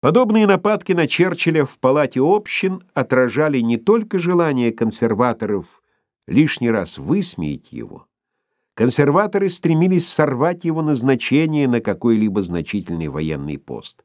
Подобные нападки на Черчилля в палате общин отражали не только желание консерваторов лишний раз высмеять его. Консерваторы стремились сорвать его назначение на какой-либо значительный военный пост.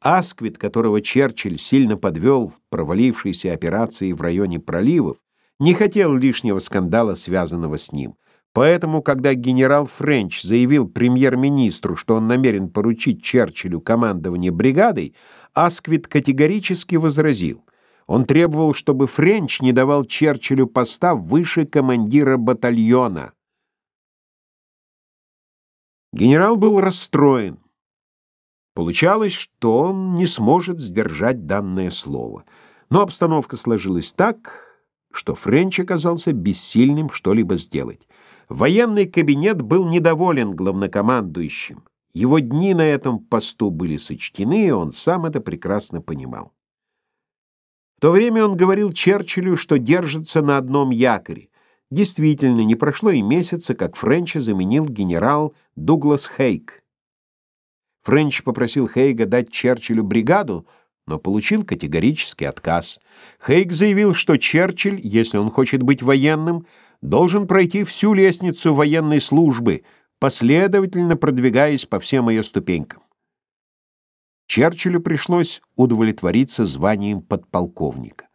Асквит, которого Черчилль сильно подвел провалившейся операцией в районе проливов, не хотел лишнего скандала, связанного с ним. Поэтому, когда генерал Френч заявил премьер-министру, что он намерен поручить Черчиллю командование бригадой, Асквит категорически возразил. Он требовал, чтобы Френч не давал Черчиллю поста выше командира батальона. Генерал был расстроен. Получалось, что он не сможет сдержать данное слово. Но обстановка сложилась так, что Френч оказался бессильным что-либо сделать. Военный кабинет был недоволен главнокомандующим. Его дни на этом посту были сочтены, и он сам это прекрасно понимал. В то время он говорил Черчиллю, что держится на одном якоре. Действительно, не прошло и месяца, как Френча заменил генерал Дуглас Хейг. Френч попросил Хейга дать Черчиллю бригаду, но получил категорический отказ. Хейг заявил, что Черчилль, если он хочет быть военным, должен пройти всю лестницу военной службы, последовательно продвигаясь по всем ее ступенькам. Черчиллю пришлось удовлетвориться званием подполковника.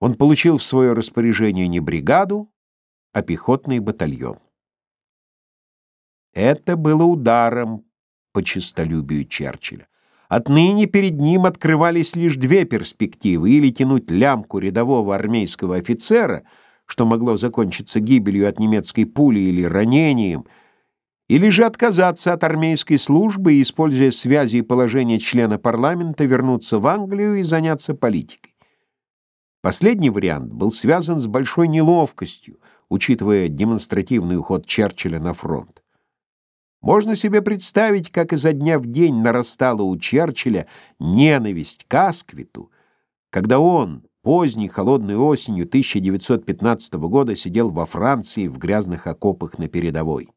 Он получил в свое распоряжение не бригаду, а пехотный батальон. Это было ударом по честолюбию Черчилля. Отныне перед ним открывались лишь две перспективы: или тянуть лямку рядового армейского офицера — что могло закончиться гибелью от немецкой пули или ранением, или же отказаться от армейской службы и, используя связи и положение члена парламента, вернуться в Англию и заняться политикой. Последний вариант был связан с большой неловкостью, учитывая демонстративный уход Черчилля на фронт. Можно себе представить, как изо дня в день нарастала у Черчилля ненависть к Асквиту, когда он, Поздней холодной осенью 1915 года сидел во Франции в грязных окопах на передовой.